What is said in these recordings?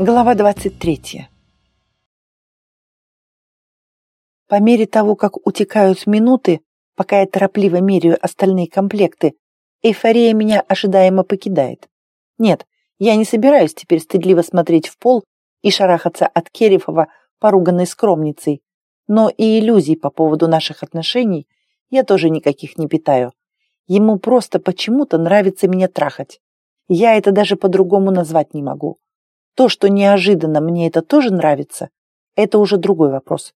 Глава 23. По мере того, как утекают минуты, пока я торопливо меряю остальные комплекты, эйфория меня ожидаемо покидает. Нет, я не собираюсь теперь стыдливо смотреть в пол и шарахаться от Керифова поруганной скромницей, но и иллюзий по поводу наших отношений я тоже никаких не питаю. Ему просто почему-то нравится меня трахать. Я это даже по-другому назвать не могу. То, что неожиданно мне это тоже нравится, это уже другой вопрос.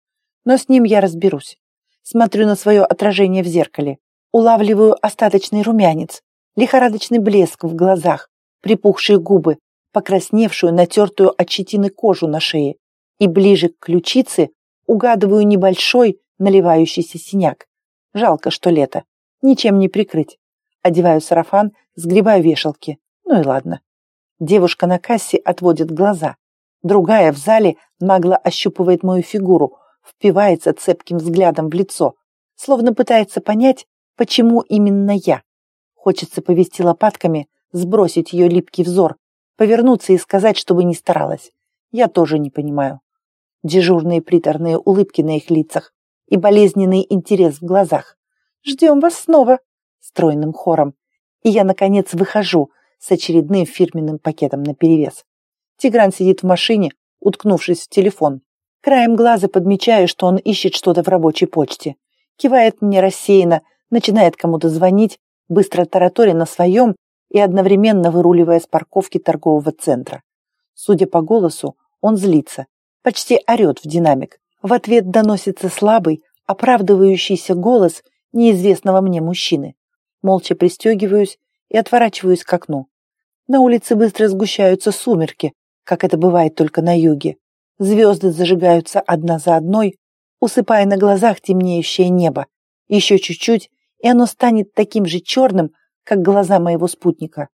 Но с ним я разберусь. Смотрю на свое отражение в зеркале, улавливаю остаточный румянец, лихорадочный блеск в глазах, припухшие губы, покрасневшую, натертую от щетины кожу на шее, и ближе к ключице угадываю небольшой наливающийся синяк. Жалко, что лето. Ничем не прикрыть. Одеваю сарафан, сгребаю вешалки. Ну и ладно. Девушка на кассе отводит глаза. Другая в зале нагло ощупывает мою фигуру, впивается цепким взглядом в лицо, словно пытается понять, почему именно я. Хочется повести лопатками, сбросить ее липкий взор, повернуться и сказать, чтобы не старалась. Я тоже не понимаю. Дежурные приторные улыбки на их лицах и болезненный интерес в глазах. «Ждем вас снова!» стройным хором. И я, наконец, выхожу, с очередным фирменным пакетом наперевес. Тигран сидит в машине, уткнувшись в телефон. Краем глаза подмечаю, что он ищет что-то в рабочей почте. Кивает мне рассеянно, начинает кому-то звонить, быстро тараторя на своем и одновременно выруливая с парковки торгового центра. Судя по голосу, он злится, почти орет в динамик. В ответ доносится слабый, оправдывающийся голос неизвестного мне мужчины. Молча пристегиваюсь и отворачиваюсь к окну. На улице быстро сгущаются сумерки, как это бывает только на юге. Звезды зажигаются одна за одной, усыпая на глазах темнеющее небо. Еще чуть-чуть, и оно станет таким же черным, как глаза моего спутника.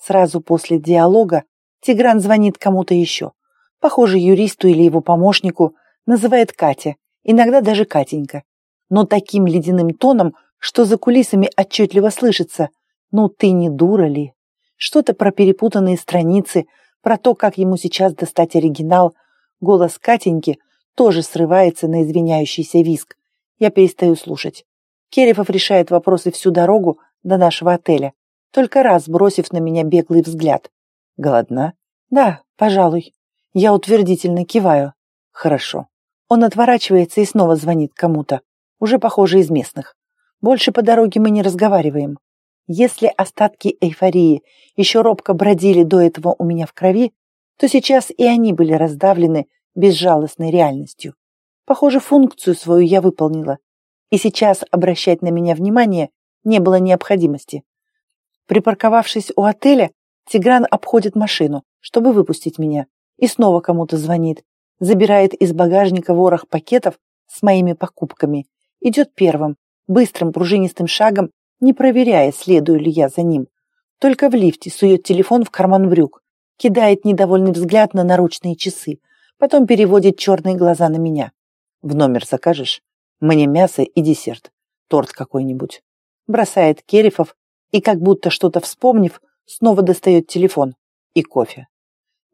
Сразу после диалога Тигран звонит кому-то еще. Похоже, юристу или его помощнику, называет Катя, иногда даже Катенька. Но таким ледяным тоном, что за кулисами отчетливо слышится – ну ты не дура ли? Что-то про перепутанные страницы, про то, как ему сейчас достать оригинал. Голос Катеньки тоже срывается на извиняющийся виск. Я перестаю слушать. Керефов решает вопросы всю дорогу до нашего отеля, только раз бросив на меня беглый взгляд. Голодна? Да, пожалуй. Я утвердительно киваю. Хорошо. Он отворачивается и снова звонит кому-то, уже похоже из местных. Больше по дороге мы не разговариваем. Если остатки эйфории еще робко бродили до этого у меня в крови, то сейчас и они были раздавлены безжалостной реальностью. Похоже, функцию свою я выполнила, и сейчас обращать на меня внимание не было необходимости. Припарковавшись у отеля, Тигран обходит машину, чтобы выпустить меня, и снова кому-то звонит, забирает из багажника ворох пакетов с моими покупками, идет первым, быстрым пружинистым шагом не проверяя, следую ли я за ним. Только в лифте сует телефон в карман брюк, кидает недовольный взгляд на наручные часы, потом переводит черные глаза на меня. «В номер закажешь? Мне мясо и десерт. Торт какой-нибудь». Бросает Керифов и, как будто что-то вспомнив, снова достает телефон и кофе.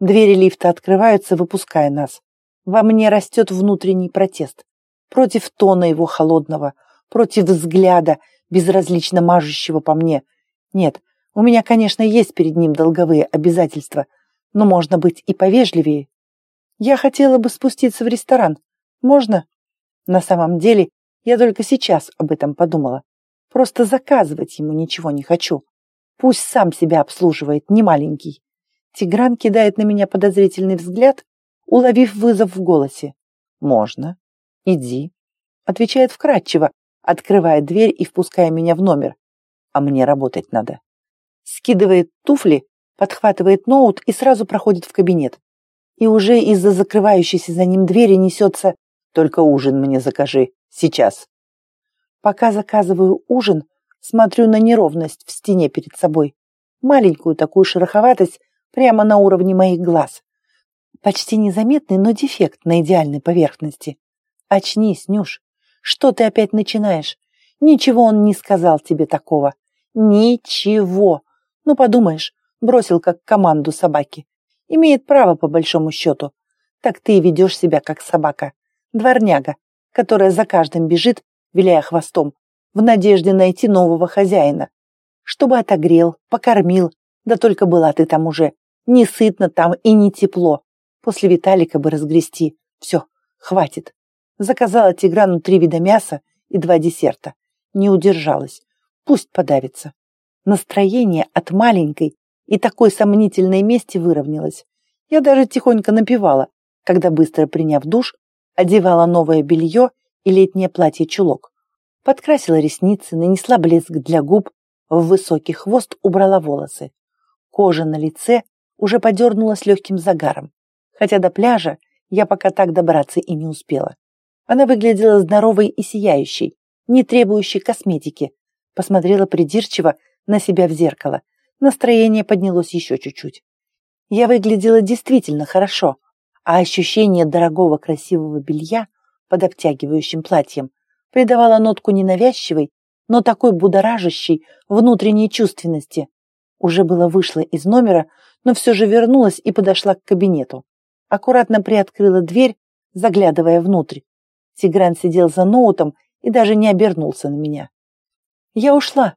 Двери лифта открываются, выпуская нас. Во мне растет внутренний протест. Против тона его холодного, против взгляда, безразлично мажущего по мне. Нет, у меня, конечно, есть перед ним долговые обязательства, но можно быть и повежливее. Я хотела бы спуститься в ресторан. Можно? На самом деле, я только сейчас об этом подумала. Просто заказывать ему ничего не хочу. Пусть сам себя обслуживает, не маленький. Тигран кидает на меня подозрительный взгляд, уловив вызов в голосе. «Можно. Иди», — отвечает вкратчиво, открывая дверь и впуская меня в номер. А мне работать надо. Скидывает туфли, подхватывает ноут и сразу проходит в кабинет. И уже из-за закрывающейся за ним двери несется «Только ужин мне закажи. Сейчас». Пока заказываю ужин, смотрю на неровность в стене перед собой. Маленькую такую шероховатость прямо на уровне моих глаз. Почти незаметный, но дефект на идеальной поверхности. Очнись, Нюш. Что ты опять начинаешь? Ничего он не сказал тебе такого. Ничего. Ну, подумаешь, бросил как команду собаки. Имеет право, по большому счету. Так ты и ведешь себя, как собака. Дворняга, которая за каждым бежит, виляя хвостом, в надежде найти нового хозяина. Чтобы отогрел, покормил, да только была ты там уже. Не сытно там и не тепло. После Виталика бы разгрести. Все, хватит. Заказала Тиграну три вида мяса и два десерта. Не удержалась. Пусть подавится. Настроение от маленькой и такой сомнительной мести выровнялось. Я даже тихонько напевала, когда, быстро приняв душ, одевала новое белье и летнее платье-чулок. Подкрасила ресницы, нанесла блеск для губ, в высокий хвост убрала волосы. Кожа на лице уже подернулась легким загаром, хотя до пляжа я пока так добраться и не успела. Она выглядела здоровой и сияющей, не требующей косметики. Посмотрела придирчиво на себя в зеркало. Настроение поднялось еще чуть-чуть. Я выглядела действительно хорошо, а ощущение дорогого красивого белья под обтягивающим платьем придавало нотку ненавязчивой, но такой будоражащей внутренней чувственности. Уже было вышла из номера, но все же вернулась и подошла к кабинету. Аккуратно приоткрыла дверь, заглядывая внутрь. Тигран сидел за ноутом и даже не обернулся на меня. Я ушла.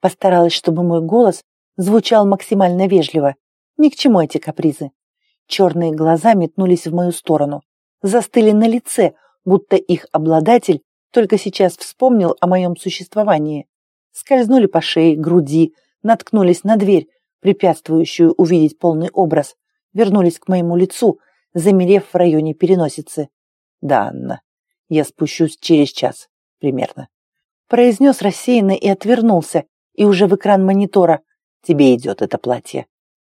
Постаралась, чтобы мой голос звучал максимально вежливо. Ни к чему эти капризы. Черные глаза метнулись в мою сторону. Застыли на лице, будто их обладатель только сейчас вспомнил о моем существовании. Скользнули по шее, груди, наткнулись на дверь, препятствующую увидеть полный образ, вернулись к моему лицу, замерев в районе переносицы. Да, Анна, я спущусь через час, примерно. Произнес рассеянно и отвернулся, и уже в экран монитора. Тебе идет это платье.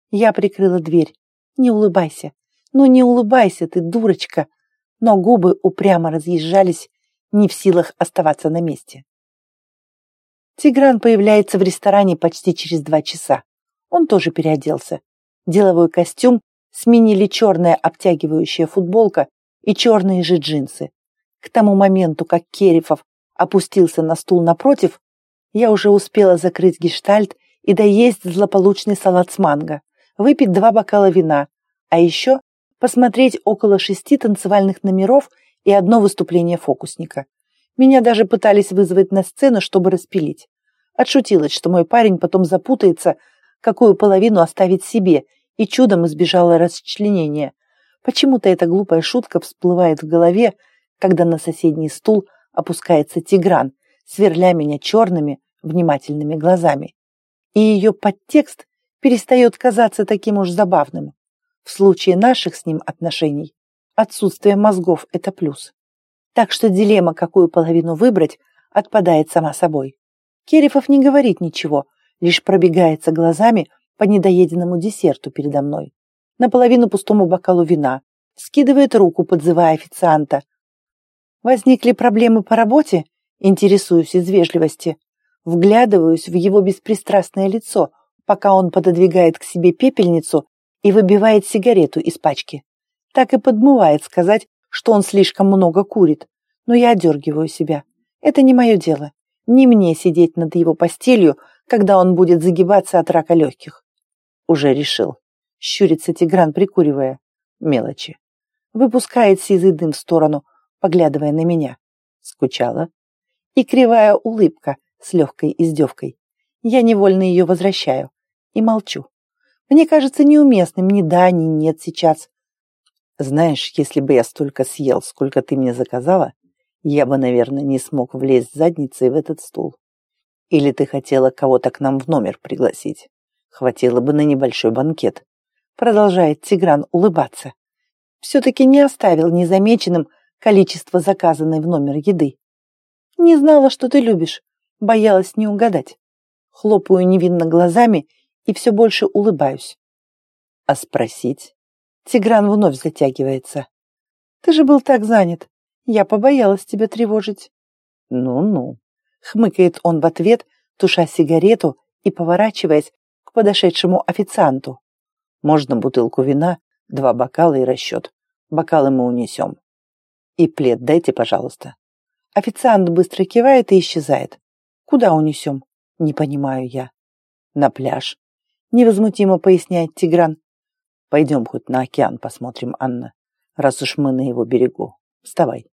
Я прикрыла дверь. Не улыбайся. Ну не улыбайся ты, дурочка. Но губы упрямо разъезжались, не в силах оставаться на месте. Тигран появляется в ресторане почти через два часа. Он тоже переоделся. Деловой костюм сменили черная обтягивающая футболка и черные же джинсы. К тому моменту, как Керифов опустился на стул напротив, я уже успела закрыть гештальт и доесть злополучный салат с манго, выпить два бокала вина, а еще посмотреть около шести танцевальных номеров и одно выступление фокусника. Меня даже пытались вызвать на сцену, чтобы распилить. Отшутилась, что мой парень потом запутается, какую половину оставить себе, и чудом избежала расчленения. Почему-то эта глупая шутка всплывает в голове, когда на соседний стул опускается Тигран, сверля меня черными, внимательными глазами. И ее подтекст перестает казаться таким уж забавным. В случае наших с ним отношений отсутствие мозгов – это плюс. Так что дилемма, какую половину выбрать, отпадает сама собой. Керифов не говорит ничего, лишь пробегается глазами по недоеденному десерту передо мной. Наполовину пустому бокалу вина, скидывает руку, подзывая официанта. Возникли проблемы по работе? Интересуюсь из вежливости. Вглядываюсь в его беспристрастное лицо, пока он пододвигает к себе пепельницу и выбивает сигарету из пачки. Так и подмывает сказать, что он слишком много курит, но я одергиваю себя. Это не мое дело. Не мне сидеть над его постелью, когда он будет загибаться от рака легких. Уже решил. Щурится Тигран, прикуривая. Мелочи. Выпускает сизый дым в сторону, поглядывая на меня. Скучала. И кривая улыбка с легкой издевкой. Я невольно ее возвращаю. И молчу. Мне кажется неуместным ни да, ни нет сейчас. Знаешь, если бы я столько съел, сколько ты мне заказала, я бы, наверное, не смог влезть задницей в этот стул. Или ты хотела кого-то к нам в номер пригласить? Хватило бы на небольшой банкет. Продолжает Тигран улыбаться. Все-таки не оставил незамеченным количество заказанной в номер еды. Не знала, что ты любишь. Боялась не угадать. Хлопаю невинно глазами и все больше улыбаюсь. А спросить? Тигран вновь затягивается. Ты же был так занят. Я побоялась тебя тревожить. Ну-ну. Хмыкает он в ответ, туша сигарету и поворачиваясь к подошедшему официанту. Можно бутылку вина, два бокала и расчет. Бокалы мы унесем. И плед дайте, пожалуйста. Официант быстро кивает и исчезает. Куда унесем? Не понимаю я. На пляж. Невозмутимо поясняет Тигран. Пойдем хоть на океан посмотрим, Анна, раз уж мы на его берегу. Вставай.